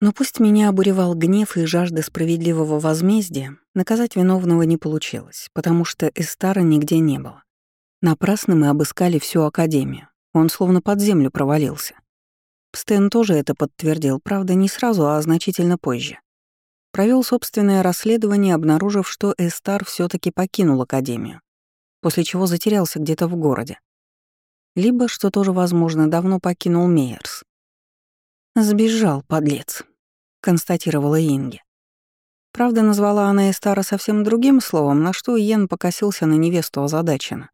Но пусть меня обуревал гнев и жажда справедливого возмездия, наказать виновного не получилось, потому что Эстара нигде не было. Напрасно мы обыскали всю Академию. Он словно под землю провалился. Стэн тоже это подтвердил, правда, не сразу, а значительно позже. Провел собственное расследование, обнаружив, что Эстар все таки покинул Академию, после чего затерялся где-то в городе. Либо, что тоже возможно, давно покинул Мейерс. «Сбежал, подлец», — констатировала Инги. Правда, назвала она Эстара совсем другим словом, на что Йен покосился на невесту озадаченно.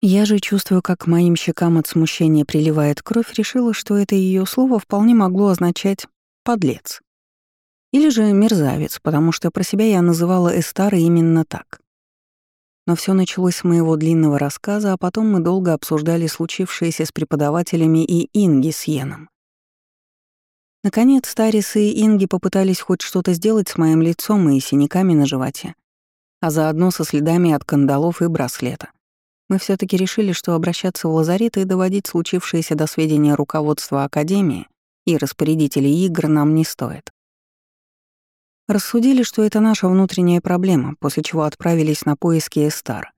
Я же, чувствую, как моим щекам от смущения приливает кровь, решила, что это ее слово вполне могло означать «подлец». Или же «мерзавец», потому что про себя я называла Эстара именно так. Но все началось с моего длинного рассказа, а потом мы долго обсуждали случившееся с преподавателями и Инги с Йеном. Наконец, Тарис и Инги попытались хоть что-то сделать с моим лицом и синяками на животе, а заодно со следами от кандалов и браслета. Мы все таки решили, что обращаться в лазарет и доводить случившееся до сведения руководства Академии и распорядителей игр нам не стоит. Рассудили, что это наша внутренняя проблема, после чего отправились на поиски Эстара.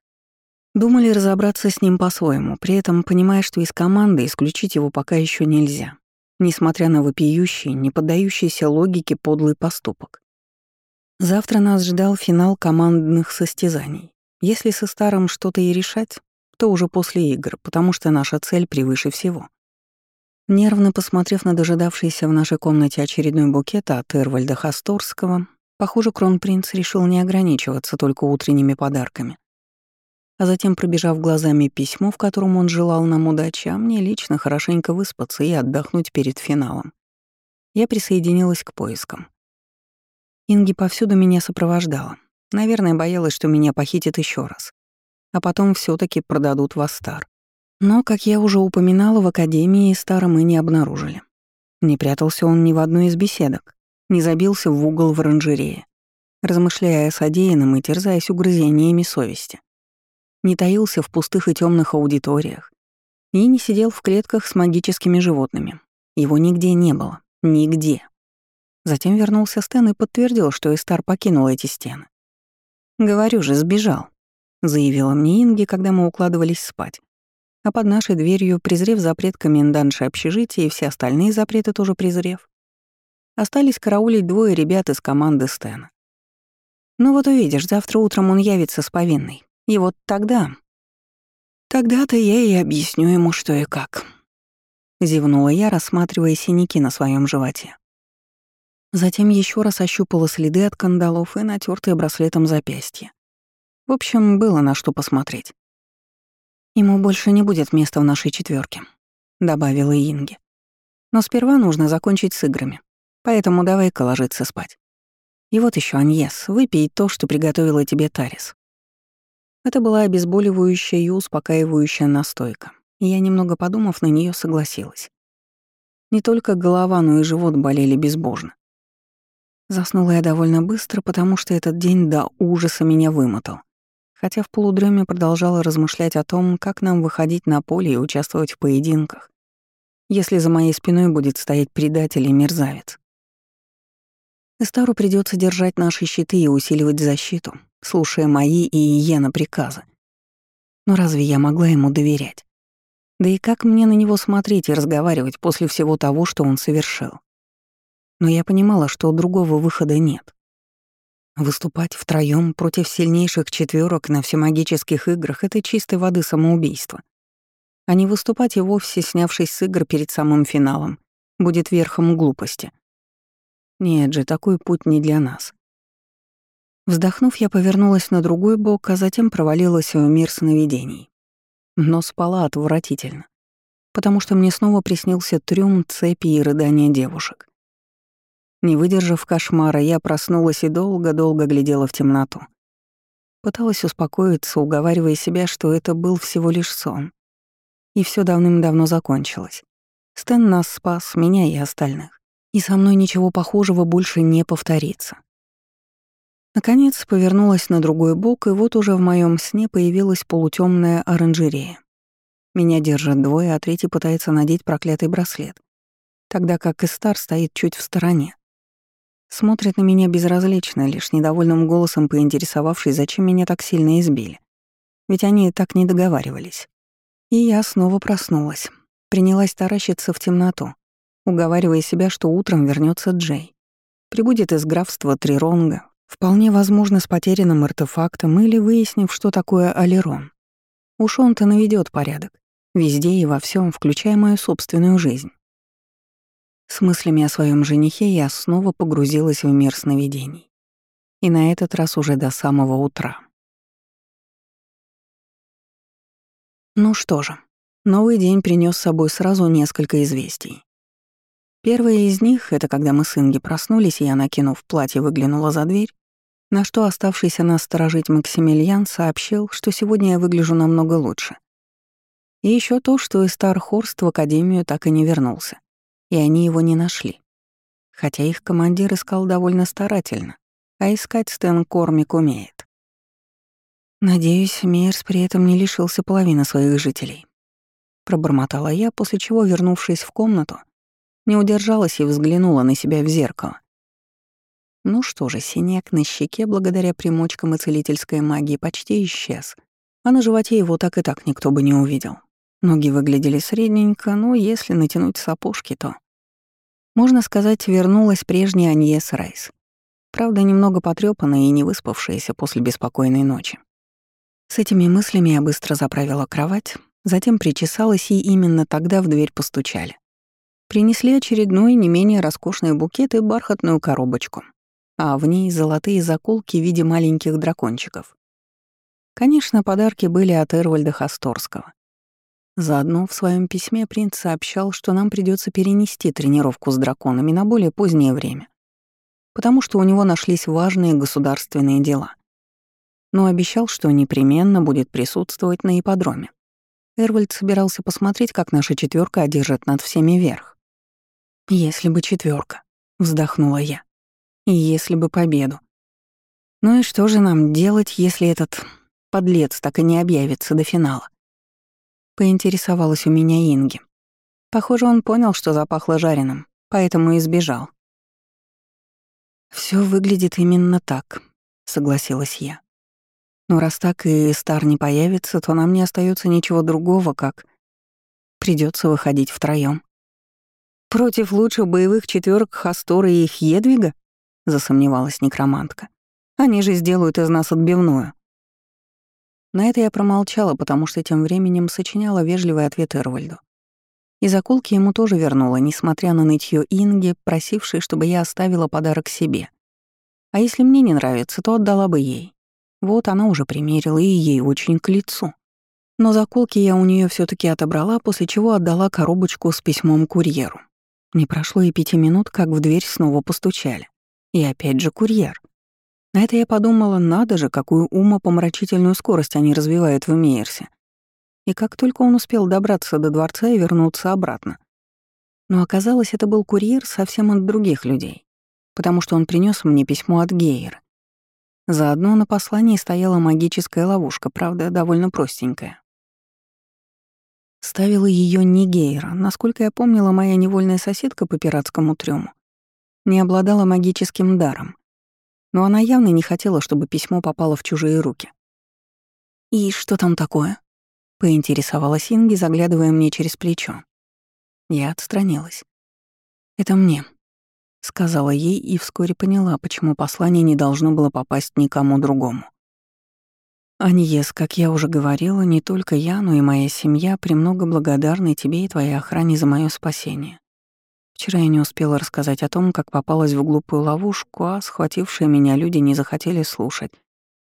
Думали разобраться с ним по-своему, при этом понимая, что из команды исключить его пока еще нельзя, несмотря на вопиющий, не поддающийся логике подлый поступок. Завтра нас ждал финал командных состязаний. Если со старым что-то и решать, то уже после игр, потому что наша цель превыше всего. Нервно посмотрев на дожидавшийся в нашей комнате очередной букет от Эрвальда Хасторского, похоже, кронпринц решил не ограничиваться только утренними подарками. А затем, пробежав глазами письмо, в котором он желал нам удачи, а мне лично хорошенько выспаться и отдохнуть перед финалом, я присоединилась к поискам. Инги повсюду меня сопровождала. Наверное, боялась, что меня похитят еще раз. А потом все таки продадут в Астар. Но, как я уже упоминала, в Академии Стара мы не обнаружили. Не прятался он ни в одной из беседок, не забился в угол в оранжерее, размышляя о содеянном и терзаясь угрызениями совести. Не таился в пустых и темных аудиториях и не сидел в клетках с магическими животными. Его нигде не было. Нигде. Затем вернулся Стэн и подтвердил, что Эстар покинул эти стены. «Говорю же, сбежал», — заявила мне Инги, когда мы укладывались спать. А под нашей дверью, презрев запрет комендантши общежития и все остальные запреты тоже презрев, остались караулить двое ребят из команды Стэна. «Ну вот увидишь, завтра утром он явится с повинной. И вот тогда...» «Тогда-то я и объясню ему, что и как», — зевнула я, рассматривая синяки на своем животе. Затем еще раз ощупала следы от кандалов и натертые браслетом запястья. В общем, было на что посмотреть. «Ему больше не будет места в нашей четверке, добавила Инги. «Но сперва нужно закончить с играми, поэтому давай-ка ложиться спать. И вот еще Аньес, выпей то, что приготовила тебе Тарис». Это была обезболивающая и успокаивающая настойка, и я, немного подумав, на нее согласилась. Не только голова, но и живот болели безбожно. Заснула я довольно быстро, потому что этот день до ужаса меня вымотал. Хотя в полудреме продолжала размышлять о том, как нам выходить на поле и участвовать в поединках, если за моей спиной будет стоять предатель и мерзавец. Эстару придется держать наши щиты и усиливать защиту, слушая мои и Иена приказы. Но разве я могла ему доверять? Да и как мне на него смотреть и разговаривать после всего того, что он совершил? но я понимала, что другого выхода нет. Выступать втроем против сильнейших четверок на всемагических играх — это чистой воды самоубийство. А не выступать и вовсе, снявшись с игр перед самым финалом, будет верхом глупости. Нет же, такой путь не для нас. Вздохнув, я повернулась на другой бок, а затем провалилась в мир сновидений. Но спала отвратительно, потому что мне снова приснился трюм, цепи и рыдания девушек. Не выдержав кошмара, я проснулась и долго-долго глядела в темноту. Пыталась успокоиться, уговаривая себя, что это был всего лишь сон. И все давным-давно закончилось. Стэн нас спас, меня и остальных. И со мной ничего похожего больше не повторится. Наконец повернулась на другой бок, и вот уже в моем сне появилась полутемная оранжерея. Меня держат двое, а третий пытается надеть проклятый браслет, тогда как Истар стоит чуть в стороне. Смотрит на меня безразлично, лишь недовольным голосом поинтересовавшись, зачем меня так сильно избили. Ведь они так не договаривались. И я снова проснулась. Принялась таращиться в темноту, уговаривая себя, что утром вернется Джей. Прибудет из графства Триронга, вполне возможно с потерянным артефактом или выяснив, что такое Алерон. Уж он-то наведет порядок. Везде и во всем, включая мою собственную жизнь. С мыслями о своем женихе я снова погрузилась в мир сновидений. И на этот раз уже до самого утра. Ну что же, новый день принес с собой сразу несколько известий. Первое из них — это когда мы с Инги проснулись, и я, накинув платье, выглянула за дверь, на что оставшийся нас сторожить Максимилиан сообщил, что сегодня я выгляжу намного лучше. И еще то, что из Стархорст в Академию так и не вернулся и они его не нашли. Хотя их командир искал довольно старательно, а искать Стэн Кормик умеет. Надеюсь, Мейерс при этом не лишился половины своих жителей. Пробормотала я, после чего, вернувшись в комнату, не удержалась и взглянула на себя в зеркало. Ну что же, синяк на щеке благодаря примочкам и целительской магии почти исчез, а на животе его так и так никто бы не увидел. Ноги выглядели средненько, но если натянуть сапожки, то... Можно сказать, вернулась прежняя Аньес Райс. Правда, немного потрёпанная и не выспавшаяся после беспокойной ночи. С этими мыслями я быстро заправила кровать, затем причесалась, и именно тогда в дверь постучали. Принесли очередной, не менее роскошный букет и бархатную коробочку, а в ней золотые заколки в виде маленьких дракончиков. Конечно, подарки были от Эрвальда Хасторского. Заодно в своем письме принц сообщал, что нам придется перенести тренировку с драконами на более позднее время, потому что у него нашлись важные государственные дела. Но обещал, что непременно будет присутствовать на ипподроме. Эрвальд собирался посмотреть, как наша четверка одержит над всеми верх. «Если бы четверка, вздохнула я. «И если бы победу. Ну и что же нам делать, если этот подлец так и не объявится до финала? Поинтересовалась у меня Инги. Похоже, он понял, что запахло жареным, поэтому и сбежал. Все выглядит именно так», — согласилась я. «Но раз так и Стар не появится, то нам не остается ничего другого, как придется выходить втроем. «Против лучших боевых четверок Хастора и их Едвига?» — засомневалась некромантка. «Они же сделают из нас отбивную». На это я промолчала, потому что тем временем сочиняла вежливый ответ Эрвальду. И заколки ему тоже вернула, несмотря на нытье Инги, просившей, чтобы я оставила подарок себе. А если мне не нравится, то отдала бы ей. Вот она уже примерила, и ей очень к лицу. Но заколки я у нее все таки отобрала, после чего отдала коробочку с письмом курьеру. Не прошло и пяти минут, как в дверь снова постучали. И опять же курьер. На это я подумала, надо же, какую умопомрачительную скорость они развивают в Мейерсе. И как только он успел добраться до дворца и вернуться обратно. Но оказалось, это был курьер совсем от других людей, потому что он принес мне письмо от Гейера. Заодно на послании стояла магическая ловушка, правда, довольно простенькая. Ставила ее не Гейра. Насколько я помнила, моя невольная соседка по пиратскому трюму не обладала магическим даром, но она явно не хотела, чтобы письмо попало в чужие руки. «И что там такое?» — поинтересовалась Инги, заглядывая мне через плечо. Я отстранилась. «Это мне», — сказала ей и вскоре поняла, почему послание не должно было попасть никому другому. «Аньес, как я уже говорила, не только я, но и моя семья премного благодарны тебе и твоей охране за мое спасение. Вчера я не успела рассказать о том, как попалась в глупую ловушку, а схватившие меня люди не захотели слушать,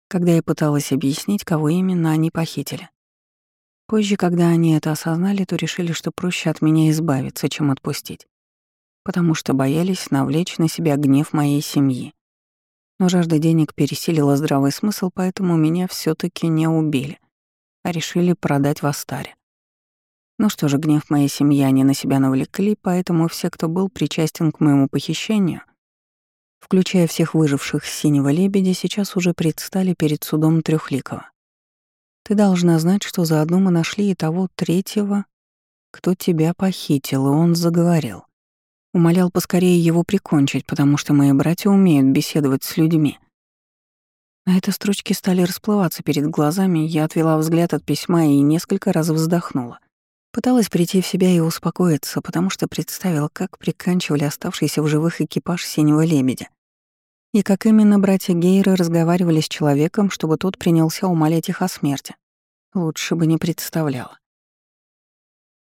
когда я пыталась объяснить, кого именно они похитили. Позже, когда они это осознали, то решили, что проще от меня избавиться, чем отпустить, потому что боялись навлечь на себя гнев моей семьи. Но жажда денег пересилила здравый смысл, поэтому меня все таки не убили, а решили продать в Астаре. Ну что же, гнев моей семьи они на себя навлекли, поэтому все, кто был причастен к моему похищению, включая всех выживших с «Синего лебедя», сейчас уже предстали перед судом Трёхликова. Ты должна знать, что заодно мы нашли и того третьего, кто тебя похитил, и он заговорил. Умолял поскорее его прикончить, потому что мои братья умеют беседовать с людьми. На этой строчке стали расплываться перед глазами, я отвела взгляд от письма и несколько раз вздохнула. Пыталась прийти в себя и успокоиться, потому что представила, как приканчивали оставшийся в живых экипаж «Синего лебедя». И как именно братья Гейры разговаривали с человеком, чтобы тот принялся умолять их о смерти. Лучше бы не представляла.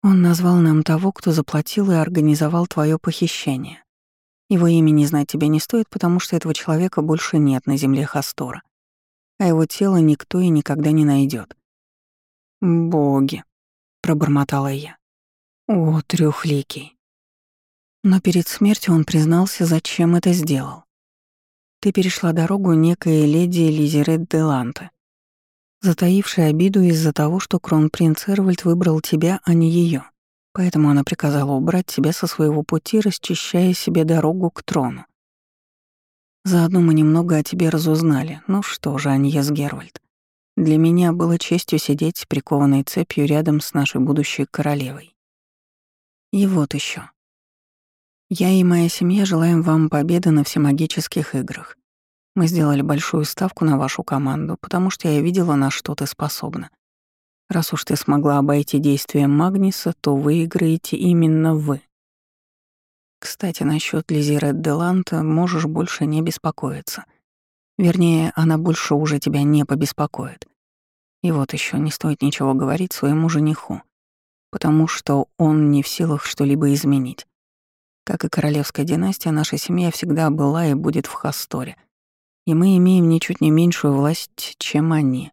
Он назвал нам того, кто заплатил и организовал твое похищение. Его имени знать тебе не стоит, потому что этого человека больше нет на земле Хастора. А его тело никто и никогда не найдет. «Боги», — пробормотала я. «О, трёхликий». Но перед смертью он признался, зачем это сделал. Ты перешла дорогу некой леди Лизерет де затаившей обиду из-за того, что кронпринц Эрвальд выбрал тебя, а не ее. Поэтому она приказала убрать тебя со своего пути, расчищая себе дорогу к трону. Заодно мы немного о тебе разузнали. Ну что же, Аньес Гервальд, для меня было честью сидеть прикованной цепью рядом с нашей будущей королевой. И вот еще. Я и моя семья желаем вам победы на всемагических играх. Мы сделали большую ставку на вашу команду, потому что я видела, на что ты способна. Раз уж ты смогла обойти действия Магниса, то выиграете именно вы. Кстати, насчет Лизирет Деланта можешь больше не беспокоиться. Вернее, она больше уже тебя не побеспокоит. И вот еще не стоит ничего говорить своему жениху, потому что он не в силах что-либо изменить. Как и королевская династия, наша семья всегда была и будет в Хасторе. И мы имеем ничуть не меньшую власть, чем они.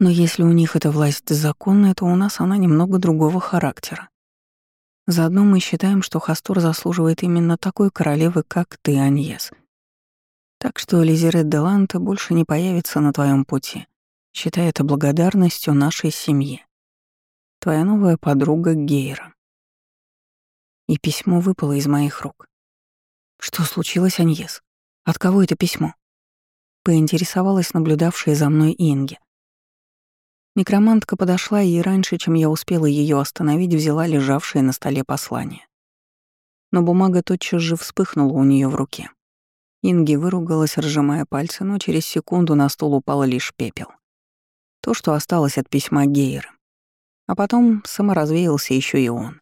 Но если у них эта власть законная, то у нас она немного другого характера. Заодно мы считаем, что Хастор заслуживает именно такой королевы, как ты, Аньес. Так что Лизерет де Ланта больше не появится на твоем пути. Считай это благодарностью нашей семьи. Твоя новая подруга Гейра. И письмо выпало из моих рук. Что случилось, Аньес? От кого это письмо? Поинтересовалась наблюдавшая за мной Инги. Некромантка подошла и раньше, чем я успела ее остановить, взяла лежавшее на столе послание. Но бумага тотчас же вспыхнула у нее в руке. Инги выругалась, разжимая пальцы, но через секунду на стол упал лишь пепел. То, что осталось от письма Гейры. А потом саморазвеялся еще и он.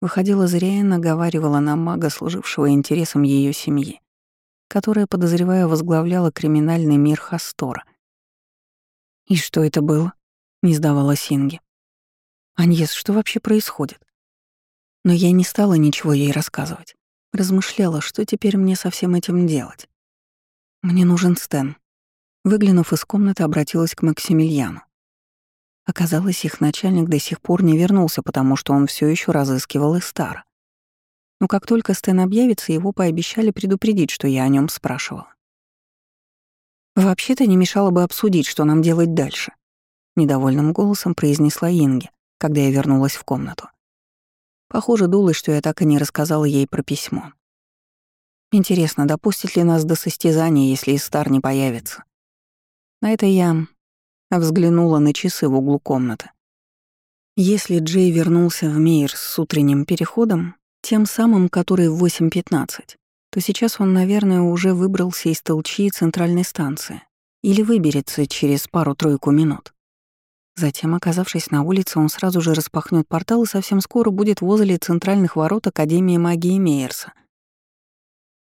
Выходила зря и наговаривала на мага, служившего интересам ее семьи, которая, подозревая, возглавляла криминальный мир Хастора — «И что это было?» — не сдавала Синги. «Аньес, что вообще происходит?» Но я не стала ничего ей рассказывать. Размышляла, что теперь мне со всем этим делать. «Мне нужен Стэн». Выглянув из комнаты, обратилась к Максимилиану. Оказалось, их начальник до сих пор не вернулся, потому что он все еще разыскивал Истара. Но как только Стэн объявится, его пообещали предупредить, что я о нем спрашивала. «Вообще-то не мешало бы обсудить, что нам делать дальше», — недовольным голосом произнесла Инге, когда я вернулась в комнату. Похоже, дулось, что я так и не рассказала ей про письмо. Интересно, допустит ли нас до состязания, если Истар не появится? На это я взглянула на часы в углу комнаты. Если Джей вернулся в Мейер с утренним переходом, тем самым, который в 8.15, то сейчас он, наверное, уже выбрался из толчи центральной станции или выберется через пару-тройку минут. Затем, оказавшись на улице, он сразу же распахнет портал и совсем скоро будет возле центральных ворот Академии магии Мейерса.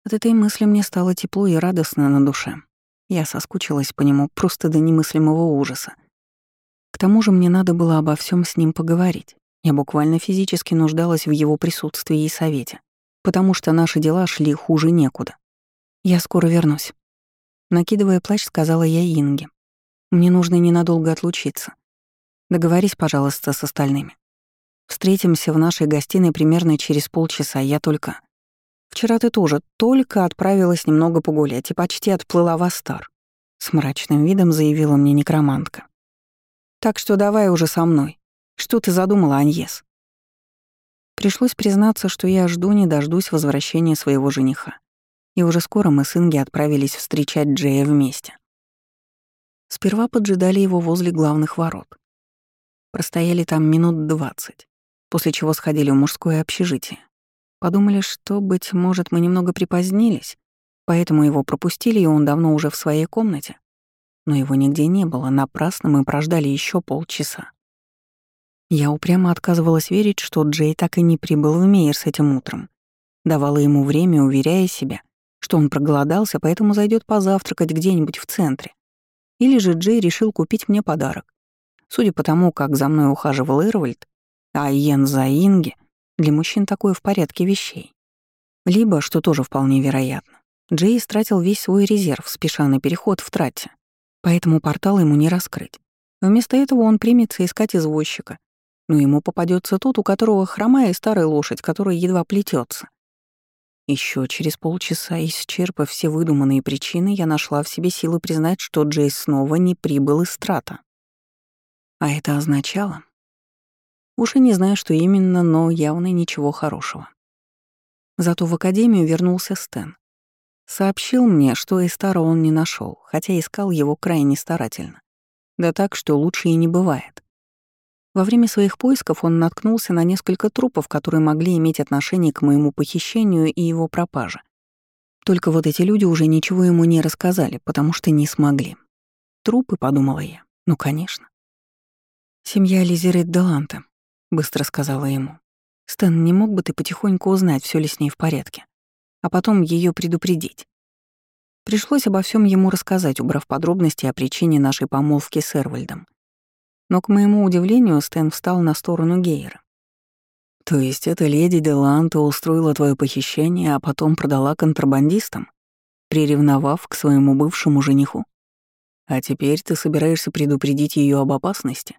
От этой мысли мне стало тепло и радостно на душе. Я соскучилась по нему просто до немыслимого ужаса. К тому же мне надо было обо всем с ним поговорить. Я буквально физически нуждалась в его присутствии и совете потому что наши дела шли хуже некуда. Я скоро вернусь. Накидывая плащ, сказала я Инге. Мне нужно ненадолго отлучиться. Договорись, пожалуйста, с остальными. Встретимся в нашей гостиной примерно через полчаса. Я только... Вчера ты тоже только отправилась немного погулять и почти отплыла в Астар. С мрачным видом заявила мне некромантка. Так что давай уже со мной. Что ты задумала, Аньес? Пришлось признаться, что я жду не дождусь возвращения своего жениха. И уже скоро мы с Инги отправились встречать Джея вместе. Сперва поджидали его возле главных ворот. Простояли там минут двадцать, после чего сходили в мужское общежитие. Подумали, что, быть может, мы немного припозднились, поэтому его пропустили, и он давно уже в своей комнате. Но его нигде не было, напрасно мы прождали еще полчаса. Я упрямо отказывалась верить, что Джей так и не прибыл в Мейерс этим утром. Давала ему время, уверяя себя, что он проголодался, поэтому зайдет позавтракать где-нибудь в центре. Или же Джей решил купить мне подарок. Судя по тому, как за мной ухаживал Эрвальд, а Йен за Инги, для мужчин такое в порядке вещей. Либо, что тоже вполне вероятно, Джей истратил весь свой резерв, спеша на переход в трате, поэтому портал ему не раскрыть. Вместо этого он примется искать извозчика, но ему попадется тот, у которого хромая старая лошадь, которая едва плетется. Еще через полчаса, исчерпав все выдуманные причины, я нашла в себе силы признать, что Джей снова не прибыл из трата. А это означало... Уж и не знаю, что именно, но явно ничего хорошего. Зато в академию вернулся Стэн. Сообщил мне, что Эстара он не нашел, хотя искал его крайне старательно. Да так, что лучше и не бывает. Во время своих поисков он наткнулся на несколько трупов, которые могли иметь отношение к моему похищению и его пропаже. Только вот эти люди уже ничего ему не рассказали, потому что не смогли. Трупы, подумала я. Ну, конечно. Семья Лизерет Деланте, быстро сказала ему. Стэн, не мог бы ты потихоньку узнать, все ли с ней в порядке, а потом ее предупредить? Пришлось обо всем ему рассказать, убрав подробности о причине нашей помолвки с Эрвальдом. Но, к моему удивлению, Стэн встал на сторону Гейера. «То есть эта леди Деланта устроила твое похищение, а потом продала контрабандистам, приревновав к своему бывшему жениху? А теперь ты собираешься предупредить ее об опасности?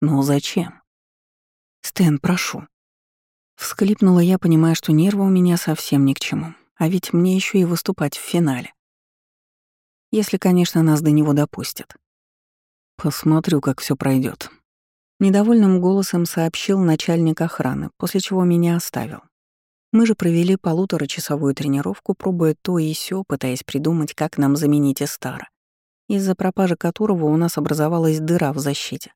Но зачем?» «Стэн, прошу». Всклипнула я, понимая, что нервы у меня совсем ни к чему, а ведь мне еще и выступать в финале. Если, конечно, нас до него допустят. Посмотрю, как все пройдет. Недовольным голосом сообщил начальник охраны, после чего меня оставил. Мы же провели полуторачасовую тренировку, пробуя то и сё, пытаясь придумать, как нам заменить Эстара, из-за пропажи которого у нас образовалась дыра в защите.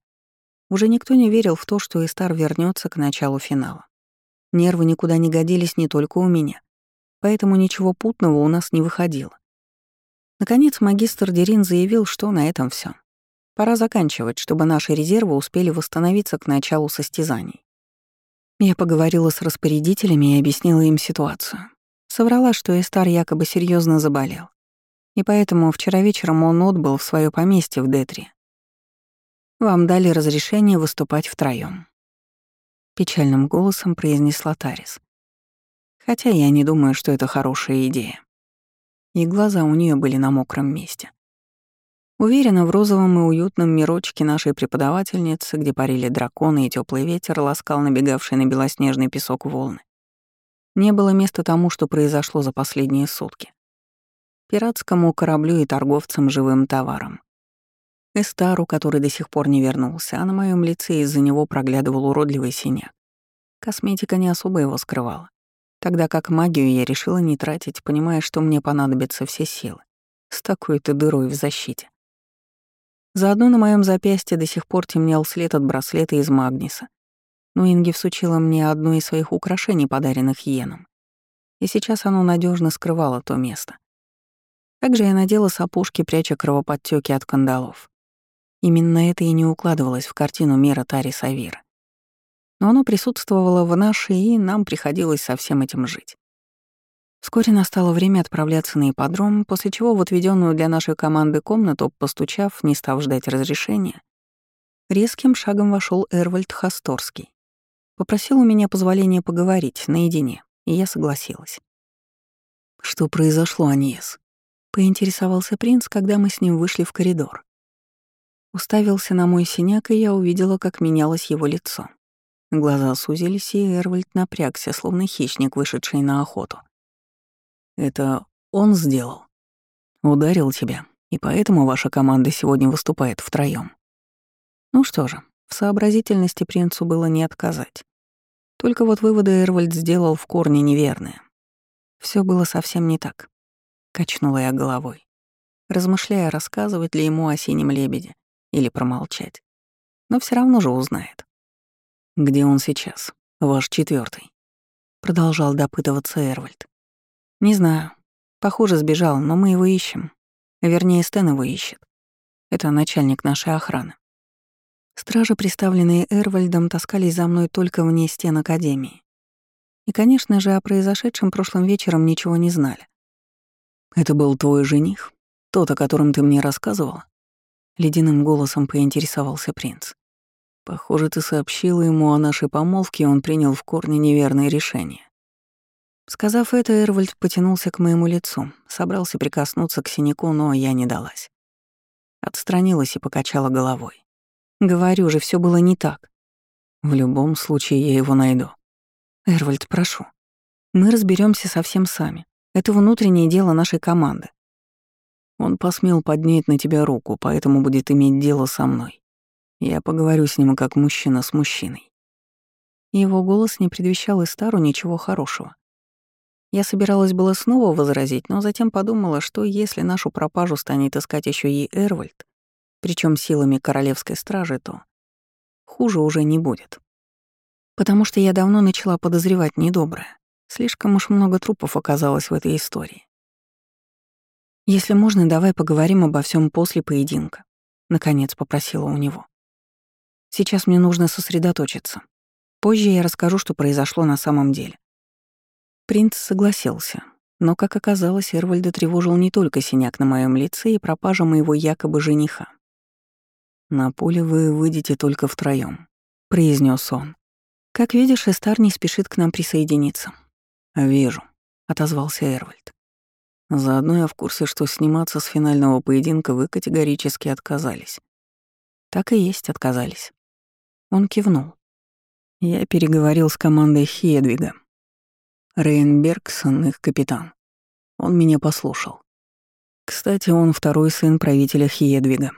Уже никто не верил в то, что Эстар вернется к началу финала. Нервы никуда не годились не только у меня, поэтому ничего путного у нас не выходило. Наконец магистр Дерин заявил, что на этом все. Пора заканчивать, чтобы наши резервы успели восстановиться к началу состязаний. Я поговорила с распорядителями и объяснила им ситуацию. Соврала, что Эстар якобы серьезно заболел. И поэтому вчера вечером он отбыл в свое поместье в Детре. Вам дали разрешение выступать втроём. Печальным голосом произнесла Тарис. Хотя я не думаю, что это хорошая идея. И глаза у нее были на мокром месте. Уверена, в розовом и уютном мирочке нашей преподавательницы, где парили драконы и теплый ветер, ласкал набегавший на белоснежный песок волны. Не было места тому, что произошло за последние сутки. Пиратскому кораблю и торговцам живым товаром. Эстару, который до сих пор не вернулся, а на моем лице из-за него проглядывал уродливый синяк. Косметика не особо его скрывала. Тогда как магию я решила не тратить, понимая, что мне понадобятся все силы. С такой-то дырой в защите. Заодно на моем запястье до сих пор темнел след от браслета из магниса. Но Инги всучила мне одно из своих украшений, подаренных Йеном. И сейчас оно надежно скрывало то место. Также я надела сапожки, пряча кровоподтеки от кандалов. Именно это и не укладывалось в картину мира Тари Савира. Но оно присутствовало в нашей, и нам приходилось со всем этим жить. Вскоре настало время отправляться на ипподром, после чего в отведенную для нашей команды комнату, постучав, не став ждать разрешения, резким шагом вошел Эрвальд Хасторский. Попросил у меня позволения поговорить наедине, и я согласилась. «Что произошло, Аньес?» — поинтересовался принц, когда мы с ним вышли в коридор. Уставился на мой синяк, и я увидела, как менялось его лицо. Глаза сузились, и Эрвальд напрягся, словно хищник, вышедший на охоту. Это он сделал. Ударил тебя, и поэтому ваша команда сегодня выступает втроём. Ну что же, в сообразительности принцу было не отказать. Только вот выводы Эрвальд сделал в корне неверные. Все было совсем не так. Качнула я головой, размышляя, рассказывать ли ему о синем лебеде или промолчать. Но все равно же узнает. Где он сейчас? Ваш четвертый. Продолжал допытываться Эрвальд. Не знаю. Похоже, сбежал, но мы его ищем. Вернее, Стэн его ищет. Это начальник нашей охраны. Стражи, представленные Эрвальдом, таскались за мной только вне стен Академии. И, конечно же, о произошедшем прошлым вечером ничего не знали. «Это был твой жених? Тот, о котором ты мне рассказывала?» Ледяным голосом поинтересовался принц. «Похоже, ты сообщила ему о нашей помолвке, и он принял в корне неверное решение». Сказав это, Эрвальд потянулся к моему лицу, собрался прикоснуться к синяку, но я не далась. Отстранилась и покачала головой. Говорю же, все было не так. В любом случае я его найду. Эрвальд, прошу. Мы разберемся совсем сами. Это внутреннее дело нашей команды. Он посмел поднять на тебя руку, поэтому будет иметь дело со мной. Я поговорю с ним как мужчина с мужчиной. Его голос не предвещал Истару ничего хорошего. Я собиралась было снова возразить, но затем подумала, что если нашу пропажу станет искать еще и Эрвальд, причем силами королевской стражи, то хуже уже не будет. Потому что я давно начала подозревать недоброе. Слишком уж много трупов оказалось в этой истории. «Если можно, давай поговорим обо всем после поединка», — наконец попросила у него. «Сейчас мне нужно сосредоточиться. Позже я расскажу, что произошло на самом деле. Принц согласился, но, как оказалось, Эрвальда тревожил не только синяк на моем лице и пропажа моего якобы жениха. «На поле вы выйдете только втроём», — произнес он. «Как видишь, Эстар не спешит к нам присоединиться». «Вижу», — отозвался Эрвальд. «Заодно я в курсе, что сниматься с финального поединка вы категорически отказались». «Так и есть, отказались». Он кивнул. Я переговорил с командой Хедвига, Рейн Бергсон, их капитан. Он меня послушал. Кстати, он второй сын правителя Хиедвига.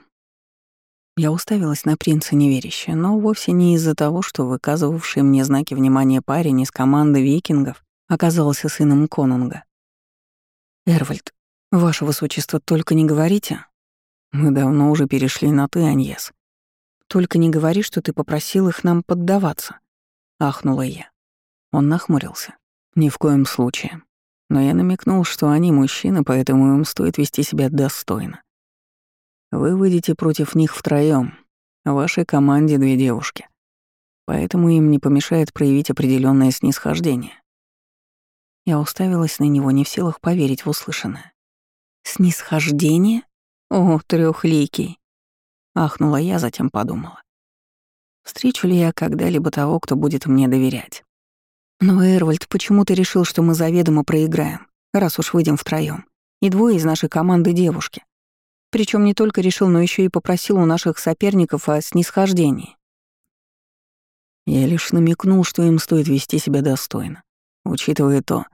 Я уставилась на принца неверяще, но вовсе не из-за того, что выказывавший мне знаки внимания парень из команды викингов оказался сыном конунга. «Эрвальд, ваше высочество, только не говорите. Мы давно уже перешли на «ты», Аньес. Только не говори, что ты попросил их нам поддаваться», — ахнула я. Он нахмурился. Ни в коем случае. Но я намекнул, что они мужчины, поэтому им стоит вести себя достойно. Вы выйдете против них втроём. В вашей команде две девушки. Поэтому им не помешает проявить определенное снисхождение. Я уставилась на него, не в силах поверить в услышанное. «Снисхождение? О, трёхликий!» Ахнула я, затем подумала. Встречу ли я когда-либо того, кто будет мне доверять? Но, Эрвальд, почему ты решил, что мы заведомо проиграем, раз уж выйдем втроём? И двое из нашей команды девушки. Причем не только решил, но еще и попросил у наших соперников о снисхождении. Я лишь намекнул, что им стоит вести себя достойно. Учитывая то,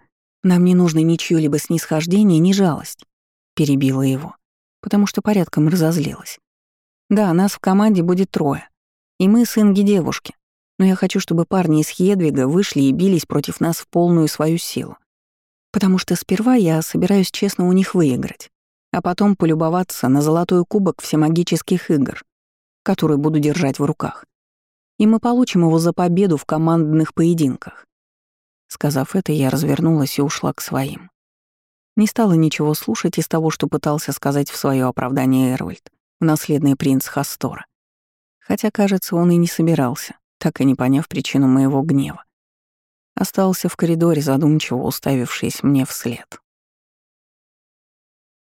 нам не нужно ни чьё-либо снисхождение, ни жалость. Перебила его, потому что порядком разозлилась. Да, нас в команде будет трое. И мы с девушки. Но я хочу, чтобы парни из Хедвига вышли и бились против нас в полную свою силу. Потому что сперва я собираюсь честно у них выиграть, а потом полюбоваться на золотой кубок всемагических игр, который буду держать в руках. И мы получим его за победу в командных поединках. Сказав это, я развернулась и ушла к своим. Не стала ничего слушать из того, что пытался сказать в свое оправдание Эрвальд, наследный принц Хастора. Хотя, кажется, он и не собирался так и не поняв причину моего гнева. Остался в коридоре, задумчиво уставившись мне вслед.